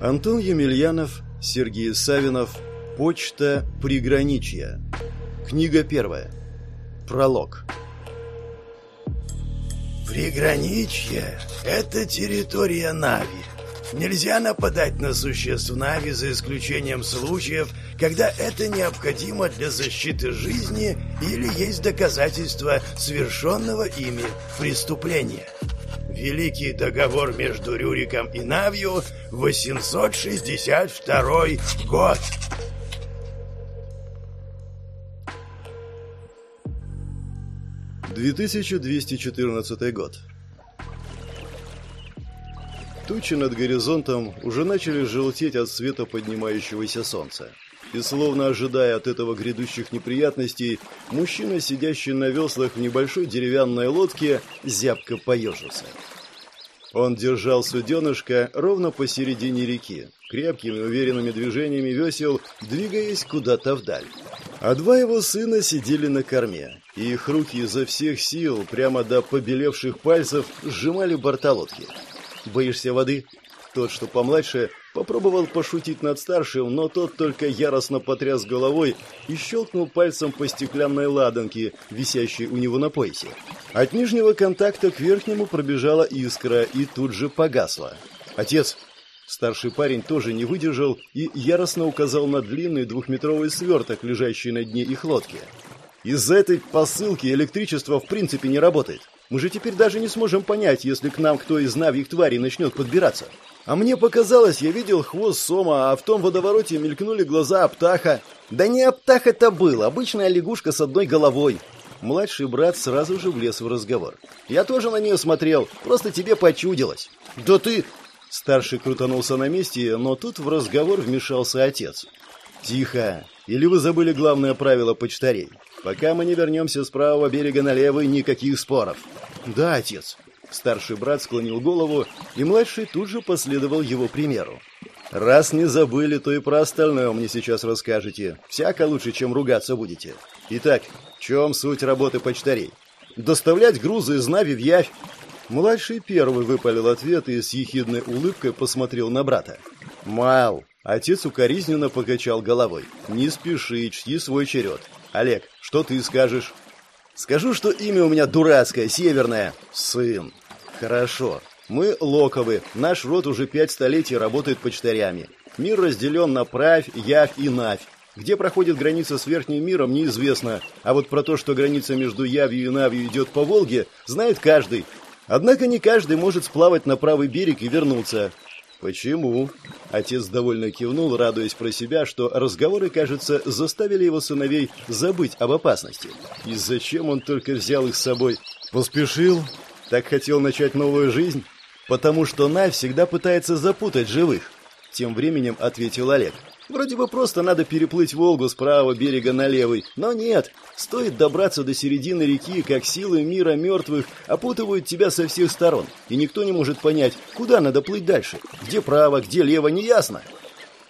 Антон Емельянов, Сергей Савинов, Почта приграничья. Книга первая. Пролог. Приграничье – это территория Нави. Нельзя нападать на существ Нави за исключением случаев, когда это необходимо для защиты жизни или есть доказательства совершенного ими преступления. Великий договор между Рюриком и Навью, 862 год. Две тысячи двести четырнадцатый год. Тучи над горизонтом уже начали желтеть от света поднимающегося солнца. И словно ожидая от этого грядущих неприятностей, мужчина, сидящий на веслах в небольшой деревянной лодке, зябко поежился. Он держал суденышко ровно посередине реки, крепкими уверенными движениями весел, двигаясь куда-то вдаль. А два его сына сидели на корме, и их руки изо всех сил, прямо до побелевших пальцев, сжимали борта лодки. «Боишься воды?» Тот, что помладше, попробовал пошутить над старшим, но тот только яростно потряс головой и щелкнул пальцем по стеклянной ладанке, висящей у него на поясе. От нижнего контакта к верхнему пробежала искра и тут же погасла. «Отец!» Старший парень тоже не выдержал и яростно указал на длинный двухметровый сверток, лежащий на дне их лодки. «Из-за этой посылки электричество в принципе не работает. Мы же теперь даже не сможем понять, если к нам кто из навьих тварей начнет подбираться. А мне показалось, я видел хвост сома, а в том водовороте мелькнули глаза Аптаха. Да не Аптах это был, обычная лягушка с одной головой. Младший брат сразу же влез в разговор. Я тоже на нее смотрел, просто тебе почудилось. Да ты... Старший крутанулся на месте, но тут в разговор вмешался отец. «Тихо! Или вы забыли главное правило почтарей? Пока мы не вернемся с правого берега на левый, никаких споров». «Да, отец», Старший брат склонил голову, и младший тут же последовал его примеру. «Раз не забыли, то и про остальное мне сейчас расскажете. Всяко лучше, чем ругаться будете. Итак, в чем суть работы почтарей? Доставлять грузы из Нави в Явь?» Младший первый выпалил ответ и с ехидной улыбкой посмотрел на брата. «Мал!» Отец укоризненно покачал головой. «Не спеши, чти свой черед. Олег, что ты скажешь?» «Скажу, что имя у меня дурацкое, северное. Сын. Хорошо. Мы локовы. Наш род уже пять столетий работает почтарями. Мир разделен на правь, явь и навь. Где проходит граница с верхним миром, неизвестно. А вот про то, что граница между явью и навью идет по Волге, знает каждый. Однако не каждый может сплавать на правый берег и вернуться. Почему? Отец довольно кивнул, радуясь про себя, что разговоры, кажется, заставили его сыновей забыть об опасности. И зачем он только взял их с собой? Поспешил? Так хотел начать новую жизнь? Потому что Навь всегда пытается запутать живых. Тем временем ответил Олег. Вроде бы просто надо переплыть Волгу с правого берега на левый, но нет. Стоит добраться до середины реки, как силы мира мертвых опутывают тебя со всех сторон, и никто не может понять, куда надо плыть дальше. Где право, где лево, неясно.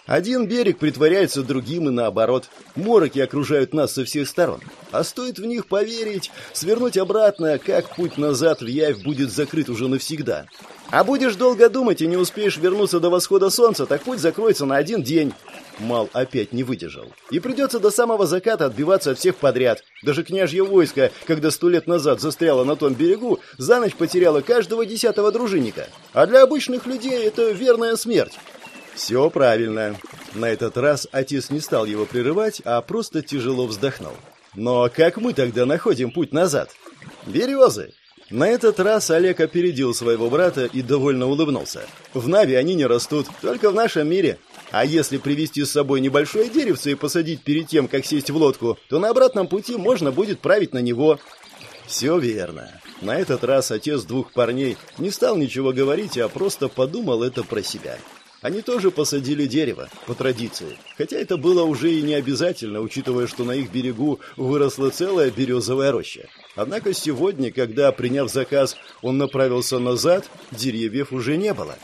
Один берег притворяется другим и наоборот. Мороки окружают нас со всех сторон. А стоит в них поверить, свернуть обратно, как путь назад в Явь будет закрыт уже навсегда. А будешь долго думать и не успеешь вернуться до восхода солнца, так путь закроется на один день. Мал опять не выдержал. И придется до самого заката отбиваться от всех подряд. Даже княжье войско, когда сто лет назад застряло на том берегу, за ночь потеряло каждого десятого дружинника. А для обычных людей это верная смерть. «Все правильно». На этот раз отец не стал его прерывать, а просто тяжело вздохнул. «Но как мы тогда находим путь назад?» «Березы!» На этот раз Олег опередил своего брата и довольно улыбнулся. «В Нави они не растут, только в нашем мире. А если привезти с собой небольшое деревце и посадить перед тем, как сесть в лодку, то на обратном пути можно будет править на него». «Все верно». На этот раз отец двух парней не стал ничего говорить, а просто подумал это про себя. Они тоже посадили дерево, по традиции. Хотя это было уже и не обязательно, учитывая, что на их берегу выросла целая березовая роща. Однако сегодня, когда, приняв заказ, он направился назад, деревьев уже не было.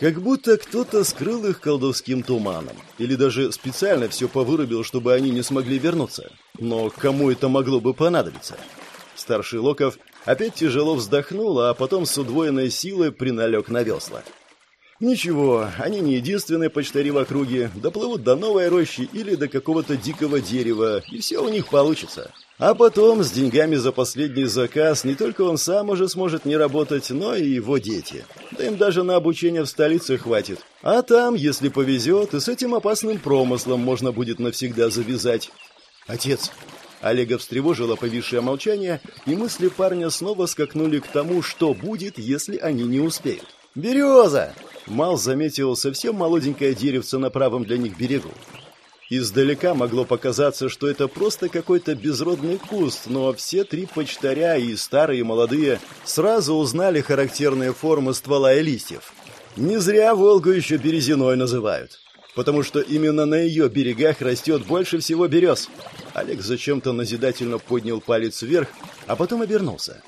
Как будто кто-то скрыл их колдовским туманом. Или даже специально все повырубил, чтобы они не смогли вернуться. Но кому это могло бы понадобиться? Старший Локов опять тяжело вздохнул, а потом с удвоенной силой приналег на весла. Ничего, они не единственные почтари в округе, доплывут до новой рощи или до какого-то дикого дерева, и все у них получится. А потом с деньгами за последний заказ не только он сам уже сможет не работать, но и его дети. Да им даже на обучение в столице хватит. А там, если повезет, и с этим опасным промыслом можно будет навсегда завязать. Отец, Олега встревожило повисшее молчание, и мысли парня снова скакнули к тому, что будет, если они не успеют. «Береза!» Мал заметил совсем молоденькое деревце на правом для них берегу. Издалека могло показаться, что это просто какой-то безродный куст, но все три почтаря, и старые, и молодые, сразу узнали характерные формы ствола и листьев. Не зря Волгу еще березиной называют, потому что именно на ее берегах растет больше всего берез. Олег зачем-то назидательно поднял палец вверх, а потом обернулся.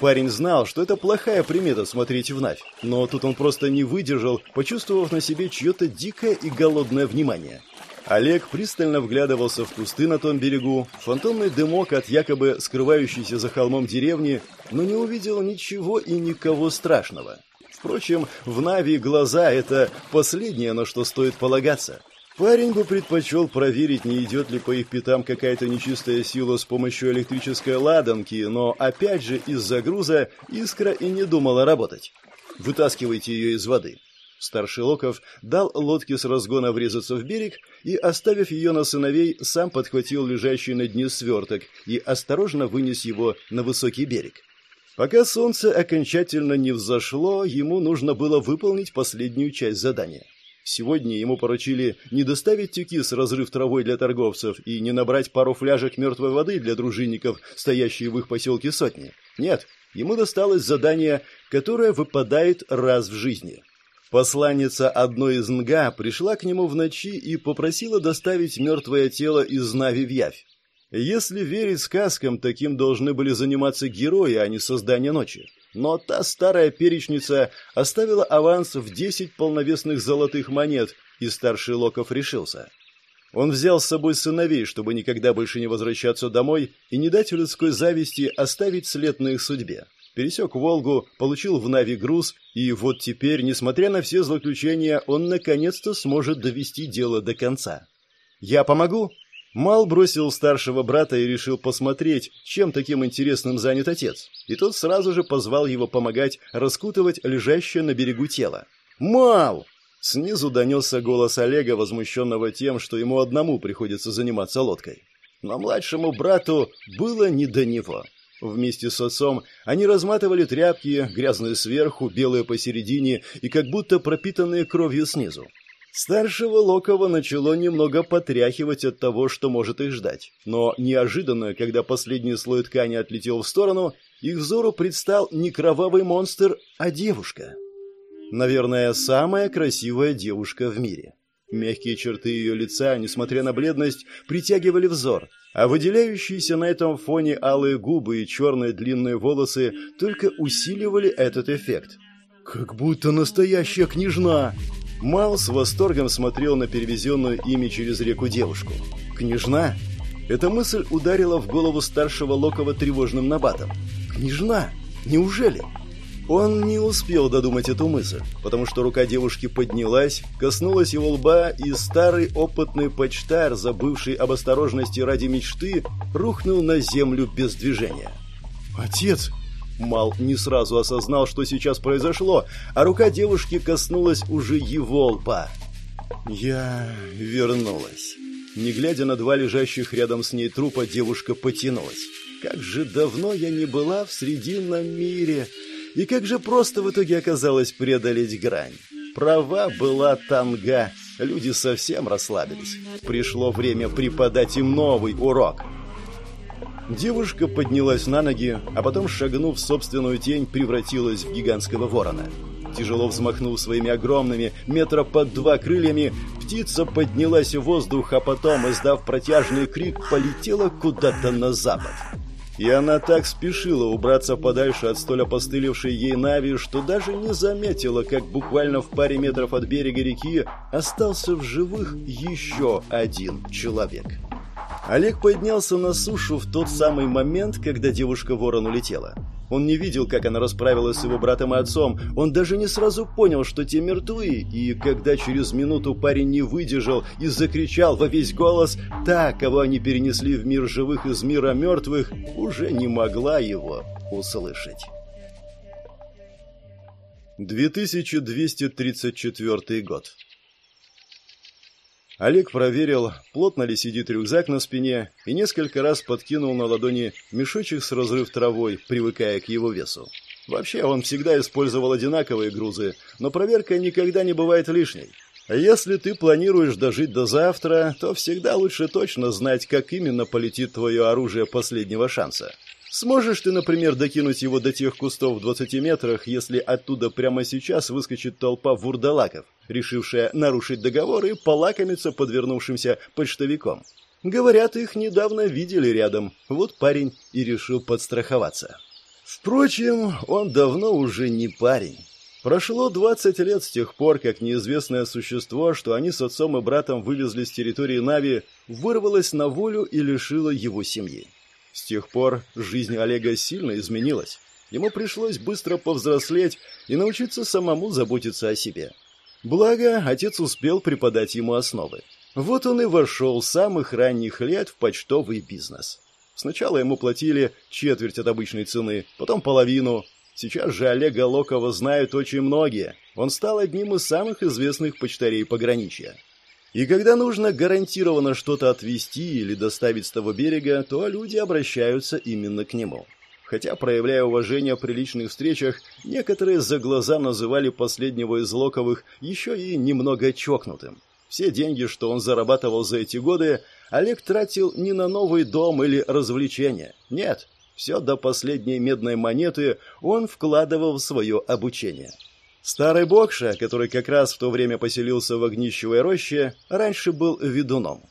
Парень знал, что это плохая примета смотреть в Навь, но тут он просто не выдержал, почувствовав на себе чье-то дикое и голодное внимание – Олег пристально вглядывался в кусты на том берегу, фантомный дымок от якобы скрывающейся за холмом деревни, но не увидел ничего и никого страшного. Впрочем, в Нави глаза — это последнее, на что стоит полагаться. Парень бы предпочел проверить, не идет ли по их пятам какая-то нечистая сила с помощью электрической ладанки, но опять же из-за груза искра и не думала работать. Вытаскивайте ее из воды. Старший Локов дал лодке с разгона врезаться в берег и, оставив ее на сыновей, сам подхватил лежащий на дне сверток и осторожно вынес его на высокий берег. Пока солнце окончательно не взошло, ему нужно было выполнить последнюю часть задания. Сегодня ему поручили не доставить тюки с разрыв травой для торговцев и не набрать пару фляжек мертвой воды для дружинников, стоящие в их поселке сотни. Нет, ему досталось задание, которое выпадает раз в жизни – Посланница одной из Нга пришла к нему в ночи и попросила доставить мертвое тело из Нави в Явь. Если верить сказкам, таким должны были заниматься герои, а не создание ночи. Но та старая перечница оставила аванс в десять полновесных золотых монет, и старший Локов решился. Он взял с собой сыновей, чтобы никогда больше не возвращаться домой и не дать людской зависти оставить след на их судьбе пересек Волгу, получил в Нави груз, и вот теперь, несмотря на все злоключения, он наконец-то сможет довести дело до конца. «Я помогу?» Мал бросил старшего брата и решил посмотреть, чем таким интересным занят отец. И тот сразу же позвал его помогать раскутывать лежащее на берегу тело. «Мал!» Снизу донесся голос Олега, возмущенного тем, что ему одному приходится заниматься лодкой. Но младшему брату было не до него. Вместе с отцом они разматывали тряпки, грязные сверху, белые посередине и как будто пропитанные кровью снизу. Старшего Локова начало немного потряхивать от того, что может их ждать. Но неожиданно, когда последний слой ткани отлетел в сторону, их взору предстал не кровавый монстр, а девушка. Наверное, самая красивая девушка в мире. Мягкие черты ее лица, несмотря на бледность, притягивали взор, а выделяющиеся на этом фоне алые губы и черные длинные волосы только усиливали этот эффект. «Как будто настоящая княжна!» Мал с восторгом смотрел на перевезенную ими через реку девушку. «Княжна?» Эта мысль ударила в голову старшего Локова тревожным набатом. «Княжна? Неужели?» Он не успел додумать эту мысль, потому что рука девушки поднялась, коснулась его лба, и старый опытный почтарь, забывший об осторожности ради мечты, рухнул на землю без движения. «Отец!» Мал не сразу осознал, что сейчас произошло, а рука девушки коснулась уже его лба. «Я вернулась». Не глядя на два лежащих рядом с ней трупа, девушка потянулась. «Как же давно я не была в Срединном мире!» И как же просто в итоге оказалось преодолеть грань. Права была танга. Люди совсем расслабились. Пришло время преподать им новый урок. Девушка поднялась на ноги, а потом, шагнув в собственную тень, превратилась в гигантского ворона. Тяжело взмахнув своими огромными, метра под два крыльями, птица поднялась в воздух, а потом, издав протяжный крик, полетела куда-то на запад. И она так спешила убраться подальше от столь опостылевшей ей Нави, что даже не заметила, как буквально в паре метров от берега реки остался в живых еще один человек. Олег поднялся на сушу в тот самый момент, когда девушка-ворон улетела. Он не видел, как она расправилась с его братом и отцом. Он даже не сразу понял, что те мертвы. И когда через минуту парень не выдержал и закричал во весь голос, та, кого они перенесли в мир живых из мира мертвых, уже не могла его услышать. 2234 год. Олег проверил, плотно ли сидит рюкзак на спине, и несколько раз подкинул на ладони мешочек с разрыв травой, привыкая к его весу. Вообще, он всегда использовал одинаковые грузы, но проверка никогда не бывает лишней. Если ты планируешь дожить до завтра, то всегда лучше точно знать, как именно полетит твое оружие последнего шанса. Сможешь ты, например, докинуть его до тех кустов в 20 метрах, если оттуда прямо сейчас выскочит толпа вурдалаков, решившая нарушить договор и полакомиться подвернувшимся почтовиком? Говорят, их недавно видели рядом. Вот парень и решил подстраховаться. Впрочем, он давно уже не парень. Прошло 20 лет с тех пор, как неизвестное существо, что они с отцом и братом вывезли с территории Нави, вырвалось на волю и лишило его семьи. С тех пор жизнь Олега сильно изменилась. Ему пришлось быстро повзрослеть и научиться самому заботиться о себе. Благо, отец успел преподать ему основы. Вот он и вошел с самых ранних лет в почтовый бизнес. Сначала ему платили четверть от обычной цены, потом половину. Сейчас же Олега Локова знают очень многие. Он стал одним из самых известных почтарей пограничья. И когда нужно гарантированно что-то отвезти или доставить с того берега, то люди обращаются именно к нему. Хотя, проявляя уважение при личных встречах, некоторые за глаза называли последнего из Локовых еще и немного чокнутым. Все деньги, что он зарабатывал за эти годы, Олег тратил не на новый дом или развлечения. Нет, все до последней медной монеты он вкладывал в свое обучение. Старый Бокша, который как раз в то время поселился в Огнищевой роще, раньше был ведуном.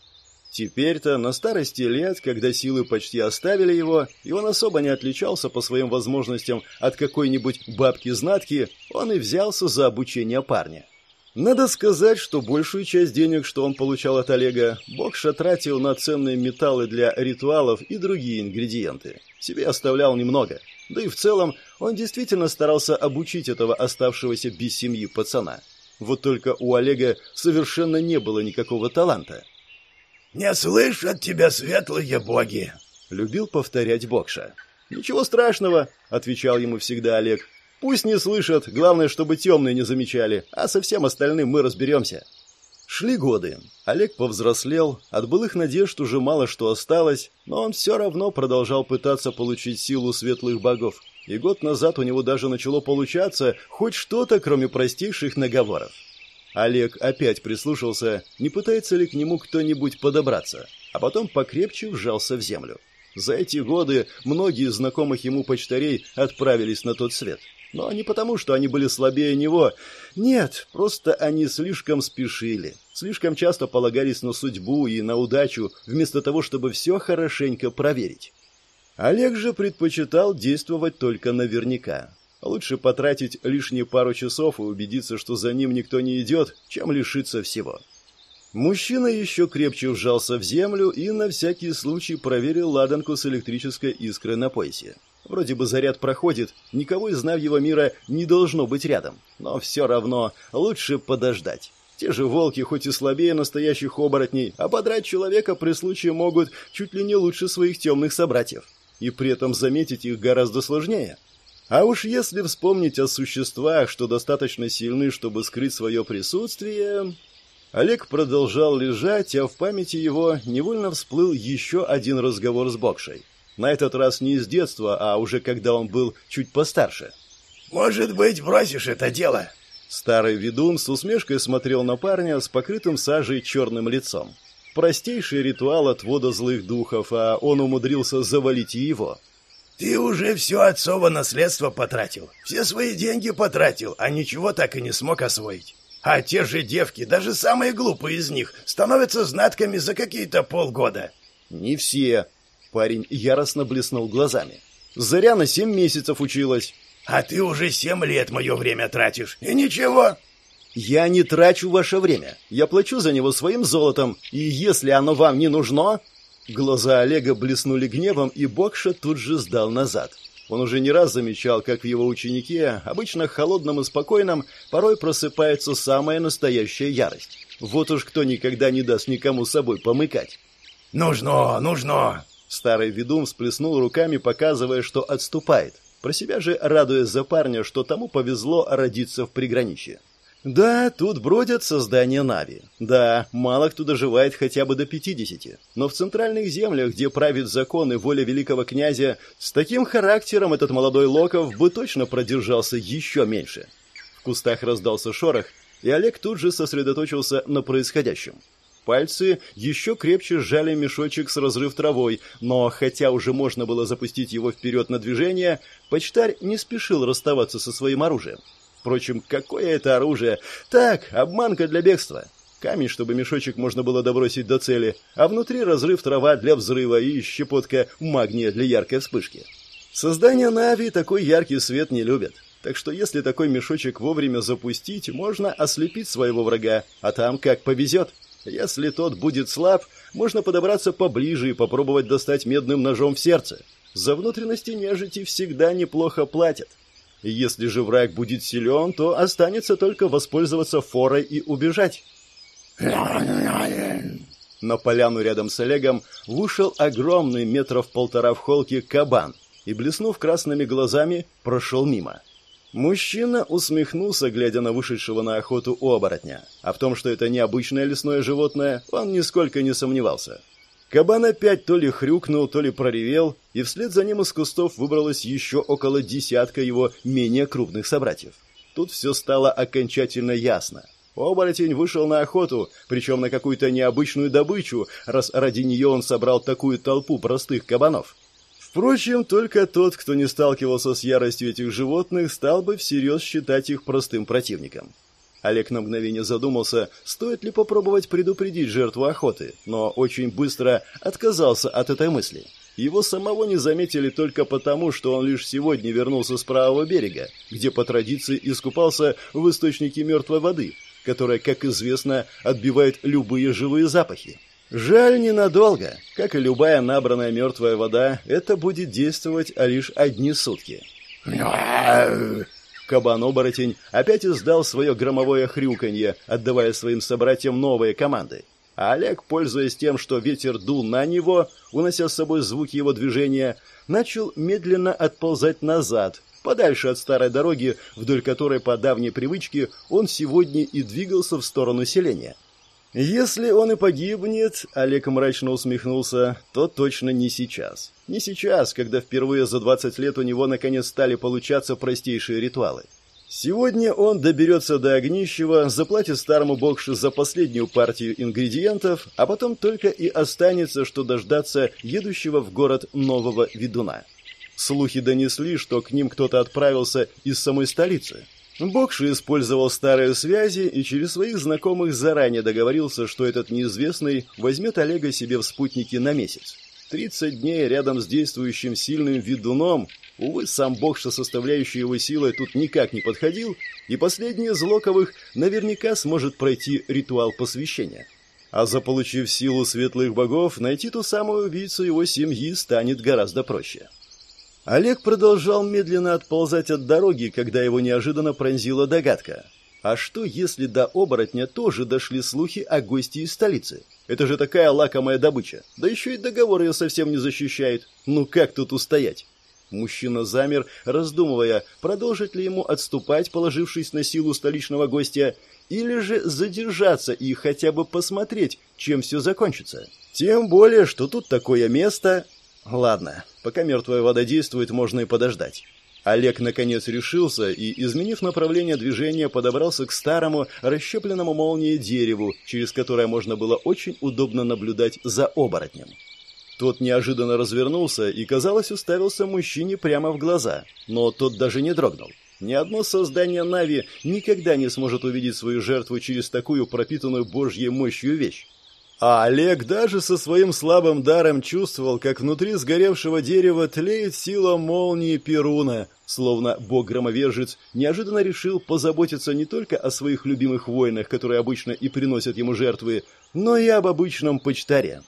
Теперь-то, на старости лет, когда силы почти оставили его, и он особо не отличался по своим возможностям от какой-нибудь бабки-знатки, он и взялся за обучение парня. Надо сказать, что большую часть денег, что он получал от Олега, Бокша тратил на ценные металлы для ритуалов и другие ингредиенты. Себе оставлял немного – да и в целом он действительно старался обучить этого оставшегося без семьи пацана. Вот только у Олега совершенно не было никакого таланта. «Не слышат тебя светлые боги!» — любил повторять Бокша. «Ничего страшного», — отвечал ему всегда Олег. «Пусть не слышат, главное, чтобы темные не замечали, а со всем остальным мы разберемся». Шли годы. Олег повзрослел, от былых надежд уже мало что осталось, но он все равно продолжал пытаться получить силу светлых богов. И год назад у него даже начало получаться хоть что-то, кроме простейших наговоров. Олег опять прислушался, не пытается ли к нему кто-нибудь подобраться, а потом покрепче вжался в землю. За эти годы многие знакомых ему почтарей отправились на тот свет – но не потому, что они были слабее него. Нет, просто они слишком спешили. Слишком часто полагались на судьбу и на удачу, вместо того, чтобы все хорошенько проверить. Олег же предпочитал действовать только наверняка. Лучше потратить лишние пару часов и убедиться, что за ним никто не идет, чем лишиться всего. Мужчина еще крепче вжался в землю и на всякий случай проверил ладанку с электрической искрой на поясе. Вроде бы заряд проходит, никого из Навьего мира не должно быть рядом. Но все равно лучше подождать. Те же волки, хоть и слабее настоящих оборотней, а подрать человека при случае могут чуть ли не лучше своих темных собратьев. И при этом заметить их гораздо сложнее. А уж если вспомнить о существах, что достаточно сильны, чтобы скрыть свое присутствие... Олег продолжал лежать, а в памяти его невольно всплыл еще один разговор с Бокшей. На этот раз не из детства, а уже когда он был чуть постарше. «Может быть, бросишь это дело?» Старый ведун с усмешкой смотрел на парня с покрытым сажей черным лицом. Простейший ритуал отвода злых духов, а он умудрился завалить и его. «Ты уже все отцово наследство потратил. Все свои деньги потратил, а ничего так и не смог освоить. А те же девки, даже самые глупые из них, становятся знатками за какие-то полгода». «Не все», Парень яростно блеснул глазами. «Заря семь месяцев училась». «А ты уже семь лет мое время тратишь, и ничего». «Я не трачу ваше время. Я плачу за него своим золотом, и если оно вам не нужно...» Глаза Олега блеснули гневом, и Бокша тут же сдал назад. Он уже не раз замечал, как в его ученике, обычно холодном и спокойном, порой просыпается самая настоящая ярость. Вот уж кто никогда не даст никому собой помыкать. «Нужно, нужно!» Старый ведун всплеснул руками, показывая, что отступает. Про себя же радуясь за парня, что тому повезло родиться в приграничье. Да, тут бродят создания Нави. Да, мало кто доживает хотя бы до 50. Но в центральных землях, где правит закон и воля великого князя, с таким характером этот молодой Локов бы точно продержался еще меньше. В кустах раздался шорох, и Олег тут же сосредоточился на происходящем. Пальцы еще крепче сжали мешочек с разрыв травой, но хотя уже можно было запустить его вперед на движение, почтарь не спешил расставаться со своим оружием. Впрочем, какое это оружие? Так, обманка для бегства. Камень, чтобы мешочек можно было добросить до цели, а внутри разрыв трава для взрыва и щепотка магния для яркой вспышки. Создание Нави такой яркий свет не любят. Так что если такой мешочек вовремя запустить, можно ослепить своего врага, а там как повезет. Если тот будет слаб, можно подобраться поближе и попробовать достать медным ножом в сердце. За внутренности нежити всегда неплохо платят. Если же враг будет силен, то останется только воспользоваться форой и убежать. На поляну рядом с Олегом вышел огромный метров полтора в холке кабан и, блеснув красными глазами, прошел мимо. Мужчина усмехнулся, глядя на вышедшего на охоту оборотня. А в том, что это необычное лесное животное, он нисколько не сомневался. Кабан опять то ли хрюкнул, то ли проревел, и вслед за ним из кустов выбралось еще около десятка его менее крупных собратьев. Тут все стало окончательно ясно. Оборотень вышел на охоту, причем на какую-то необычную добычу, раз ради нее он собрал такую толпу простых кабанов. Впрочем, только тот, кто не сталкивался с яростью этих животных, стал бы всерьез считать их простым противником. Олег на мгновение задумался, стоит ли попробовать предупредить жертву охоты, но очень быстро отказался от этой мысли. Его самого не заметили только потому, что он лишь сегодня вернулся с правого берега, где по традиции искупался в источнике мертвой воды, которая, как известно, отбивает любые живые запахи. Жаль ненадолго. Как и любая набранная мертвая вода, это будет действовать лишь одни сутки. Кабан-оборотень опять издал свое громовое хрюканье, отдавая своим собратьям новые команды. А Олег, пользуясь тем, что ветер дул на него, унося с собой звуки его движения, начал медленно отползать назад, подальше от старой дороги, вдоль которой по давней привычке он сегодня и двигался в сторону селения. Если он и погибнет, Олег мрачно усмехнулся, то точно не сейчас. Не сейчас, когда впервые за 20 лет у него наконец стали получаться простейшие ритуалы. Сегодня он доберется до огнищего, заплатит старому бокшу за последнюю партию ингредиентов, а потом только и останется, что дождаться едущего в город нового ведуна. Слухи донесли, что к ним кто-то отправился из самой столицы. Бокши использовал старые связи и через своих знакомых заранее договорился, что этот неизвестный возьмет Олега себе в спутники на месяц. 30 дней рядом с действующим сильным ведуном, увы, сам Бокша, составляющий его силой, тут никак не подходил, и последний из Локовых наверняка сможет пройти ритуал посвящения. А заполучив силу светлых богов, найти ту самую убийцу его семьи станет гораздо проще. Олег продолжал медленно отползать от дороги, когда его неожиданно пронзила догадка. А что, если до оборотня тоже дошли слухи о гости из столицы? Это же такая лакомая добыча. Да еще и договор ее совсем не защищает. Ну как тут устоять? Мужчина замер, раздумывая, продолжить ли ему отступать, положившись на силу столичного гостя, или же задержаться и хотя бы посмотреть, чем все закончится. Тем более, что тут такое место, Ладно, пока мертвая вода действует, можно и подождать. Олег наконец решился и, изменив направление движения, подобрался к старому, расщепленному молнией дереву, через которое можно было очень удобно наблюдать за оборотнем. Тот неожиданно развернулся и, казалось, уставился мужчине прямо в глаза, но тот даже не дрогнул. Ни одно создание Нави никогда не сможет увидеть свою жертву через такую пропитанную божьей мощью вещь. А Олег даже со своим слабым даром чувствовал, как внутри сгоревшего дерева тлеет сила молнии Перуна, словно бог-громовержец неожиданно решил позаботиться не только о своих любимых воинах, которые обычно и приносят ему жертвы, но и об обычном почтаре.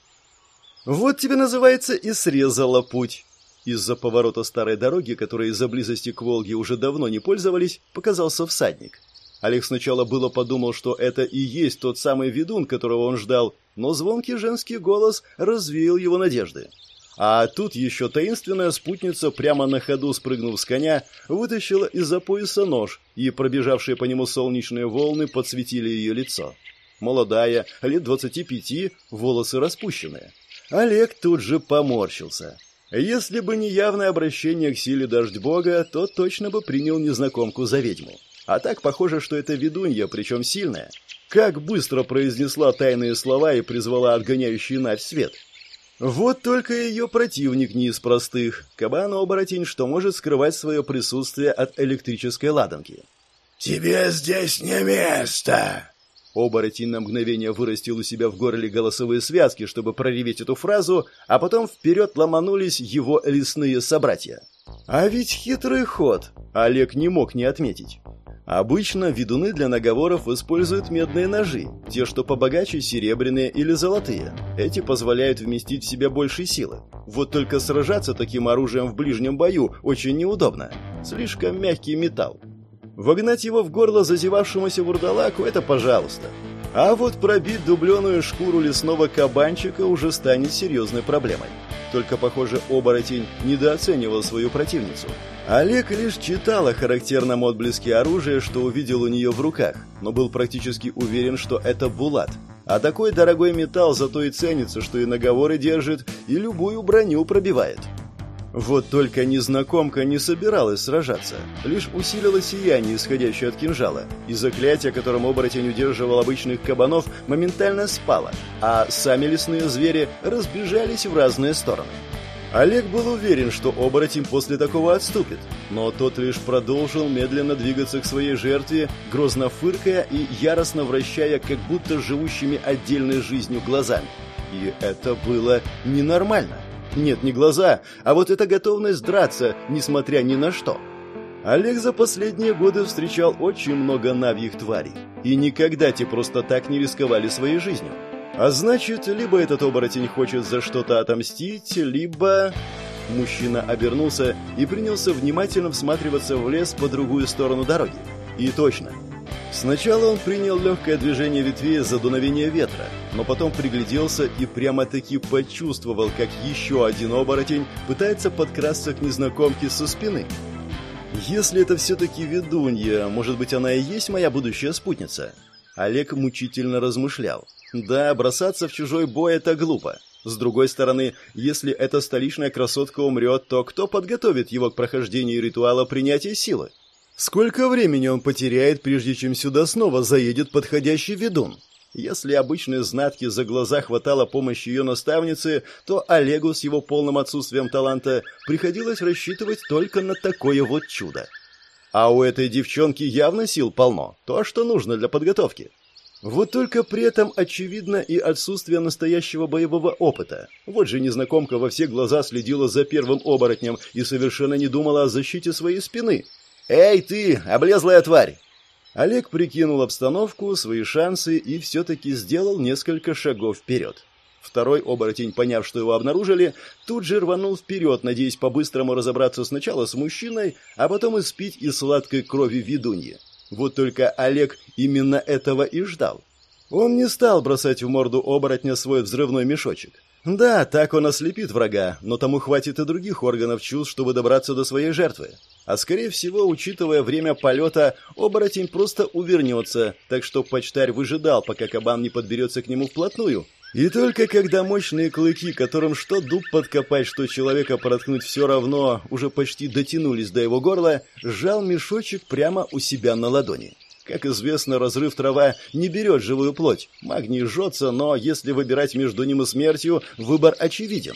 Вот тебе называется и срезала путь. Из-за поворота старой дороги, которой из-за близости к Волге уже давно не пользовались, показался всадник. Олег сначала было подумал, что это и есть тот самый ведун, которого он ждал, но звонкий женский голос развеял его надежды. А тут еще таинственная спутница, прямо на ходу спрыгнув с коня, вытащила из-за пояса нож, и пробежавшие по нему солнечные волны подсветили ее лицо. Молодая, лет двадцати пяти, волосы распущенные. Олег тут же поморщился. Если бы не явное обращение к силе дождь бога, то точно бы принял незнакомку за ведьму. А так похоже, что это ведунья, причем сильная. Как быстро произнесла тайные слова и призвала отгоняющий Навь свет — вот только ее противник не из простых. Кабан-оборотень, что может скрывать свое присутствие от электрической ладанки. «Тебе здесь не место!» Оборотень на мгновение вырастил у себя в горле голосовые связки, чтобы прореветь эту фразу, а потом вперед ломанулись его лесные собратья. А ведь хитрый ход, Олег не мог не отметить. Обычно ведуны для наговоров используют медные ножи, те, что побогаче, серебряные или золотые. Эти позволяют вместить в себя больше силы. Вот только сражаться таким оружием в ближнем бою очень неудобно. Слишком мягкий металл. Вогнать его в горло зазевавшемуся вурдалаку – это пожалуйста. А вот пробить дубленую шкуру лесного кабанчика уже станет серьезной проблемой. Только, похоже, оборотень недооценивал свою противницу. Олег лишь читал о характерном отблеске оружия, что увидел у нее в руках, но был практически уверен, что это булат. А такой дорогой металл зато и ценится, что и наговоры держит, и любую броню пробивает. Вот только незнакомка не собиралась сражаться, лишь усилила сияние, исходящее от кинжала, и заклятие, которым оборотень удерживал обычных кабанов, моментально спало, а сами лесные звери разбежались в разные стороны. Олег был уверен, что оборотень после такого отступит, но тот лишь продолжил медленно двигаться к своей жертве, грозно фыркая и яростно вращая, как будто живущими отдельной жизнью глазами. И это было ненормально. Нет, не глаза, а вот эта готовность драться, несмотря ни на что. Олег за последние годы встречал очень много навьих тварей, и никогда те просто так не рисковали своей жизнью. А значит, либо этот оборотень хочет за что-то отомстить, либо... Мужчина обернулся и принялся внимательно всматриваться в лес по другую сторону дороги. И точно, Сначала он принял легкое движение ветвей за дуновение ветра, но потом пригляделся и прямо-таки почувствовал, как еще один оборотень пытается подкрасться к незнакомке со спины. Если это все-таки ведунья, может быть, она и есть моя будущая спутница? Олег мучительно размышлял. Да, бросаться в чужой бой – это глупо. С другой стороны, если эта столичная красотка умрет, то кто подготовит его к прохождению ритуала принятия силы? Сколько времени он потеряет, прежде чем сюда снова заедет подходящий ведун? Если обычной знатки за глаза хватало помощи ее наставницы, то Олегу с его полным отсутствием таланта приходилось рассчитывать только на такое вот чудо. А у этой девчонки явно сил полно, то, что нужно для подготовки. Вот только при этом очевидно и отсутствие настоящего боевого опыта. Вот же незнакомка во все глаза следила за первым оборотнем и совершенно не думала о защите своей спины – «Эй, ты, облезлая тварь!» Олег прикинул обстановку, свои шансы и все-таки сделал несколько шагов вперед. Второй оборотень, поняв, что его обнаружили, тут же рванул вперед, надеясь по-быстрому разобраться сначала с мужчиной, а потом испить из сладкой крови ведуньи. Вот только Олег именно этого и ждал. Он не стал бросать в морду оборотня свой взрывной мешочек. Да, так он ослепит врага, но тому хватит и других органов чувств, чтобы добраться до своей жертвы. А скорее всего, учитывая время полета, оборотень просто увернется, так что почтарь выжидал, пока кабан не подберется к нему вплотную. И только когда мощные клыки, которым что дуб подкопать, что человека проткнуть все равно, уже почти дотянулись до его горла, сжал мешочек прямо у себя на ладони. Как известно, разрыв трава не берет живую плоть. Магний жжется, но если выбирать между ним и смертью, выбор очевиден.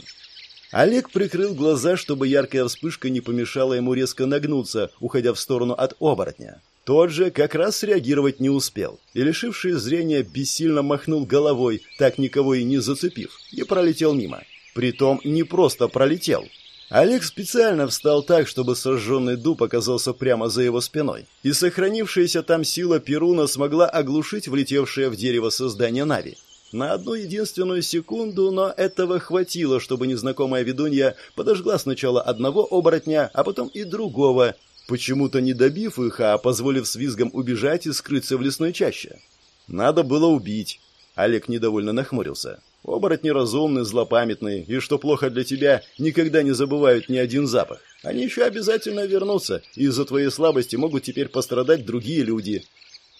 Олег прикрыл глаза, чтобы яркая вспышка не помешала ему резко нагнуться, уходя в сторону от оборотня. Тот же как раз среагировать не успел, и, лишивший зрения, бессильно махнул головой, так никого и не зацепив, и пролетел мимо. Притом не просто пролетел. Олег специально встал так, чтобы сожженный дуб оказался прямо за его спиной, и сохранившаяся там сила Перуна смогла оглушить влетевшее в дерево создание Нави. На одну единственную секунду, но этого хватило, чтобы незнакомая ведунья подожгла сначала одного оборотня, а потом и другого, почему-то не добив их, а позволив с визгом убежать и скрыться в лесной чаще. Надо было убить. Олег недовольно нахмурился. Оборотни разумны, злопамятные, и, что плохо для тебя, никогда не забывают ни один запах. Они еще обязательно вернутся, и из-за твоей слабости могут теперь пострадать другие люди.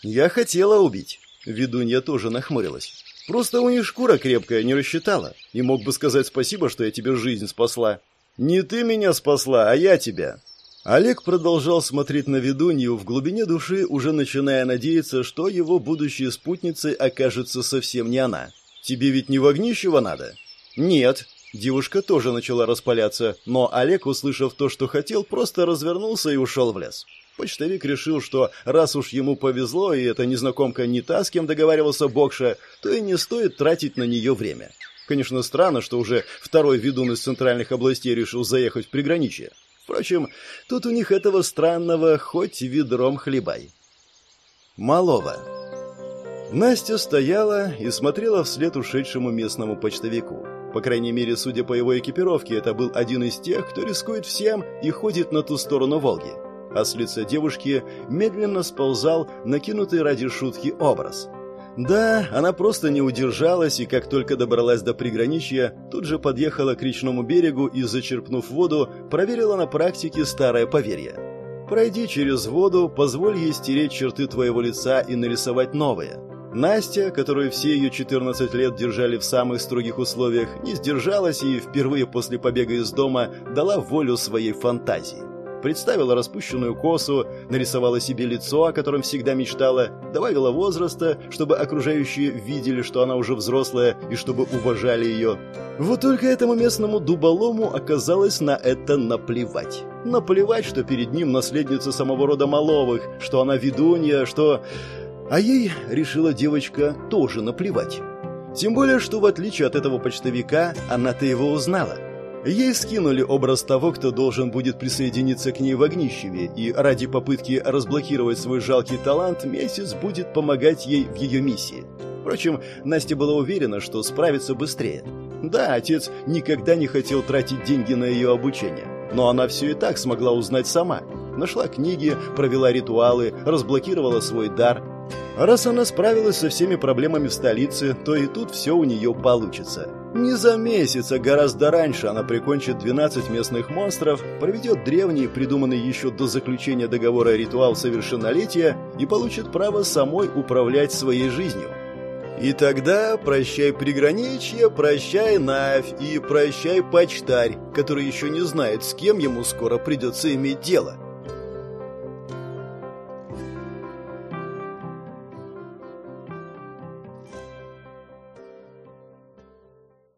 Я хотела убить. Ведунья тоже нахмурилась. Просто у них шкура крепкая, не рассчитала. И мог бы сказать спасибо, что я тебе жизнь спасла. Не ты меня спасла, а я тебя. Олег продолжал смотреть на ведунью в глубине души, уже начиная надеяться, что его будущей спутницей окажется совсем не она. Тебе ведь не в огнищево надо? Нет. Девушка тоже начала распаляться, но Олег, услышав то, что хотел, просто развернулся и ушел в лес. Почтовик решил, что раз уж ему повезло, и эта незнакомка не та, с кем договаривался Бокша, то и не стоит тратить на нее время. Конечно, странно, что уже второй ведун из центральных областей решил заехать в приграничье. Впрочем, тут у них этого странного хоть ведром хлебай. Малова. Настя стояла и смотрела вслед ушедшему местному почтовику. По крайней мере, судя по его экипировке, это был один из тех, кто рискует всем и ходит на ту сторону Волги. А с лица девушки медленно сползал накинутый ради шутки образ. Да, она просто не удержалась и как только добралась до приграничья, тут же подъехала к речному берегу и, зачерпнув воду, проверила на практике старое поверье. Пройди через воду, позволь ей стереть черты твоего лица и нарисовать новые. Настя, которую все ее 14 лет держали в самых строгих условиях, не сдержалась и впервые после побега из дома дала волю своей фантазии. Представила распущенную косу, нарисовала себе лицо, о котором всегда мечтала, добавила возраста, чтобы окружающие видели, что она уже взрослая и чтобы уважали ее. Вот только этому местному дуболому оказалось на это наплевать. Наплевать, что перед ним наследница самого рода Маловых, что она ведунья, что... А ей, решила девочка, тоже наплевать. Тем более, что в отличие от этого почтовика, она-то его узнала. Ей скинули образ того, кто должен будет присоединиться к ней в Огнищеве, и ради попытки разблокировать свой жалкий талант месяц будет помогать ей в ее миссии. Впрочем, Настя была уверена, что справится быстрее. Да, отец никогда не хотел тратить деньги на ее обучение, но она все и так смогла узнать сама. Нашла книги, провела ритуалы, разблокировала свой дар, раз она справилась со всеми проблемами в столице, то и тут все у нее получится. Не за месяц, а гораздо раньше она прикончит 12 местных монстров, проведет древний, придуманный еще до заключения договора ритуал совершеннолетия и получит право самой управлять своей жизнью. И тогда прощай приграничье, прощай Навь и прощай почтарь, который еще не знает, с кем ему скоро придется иметь дело.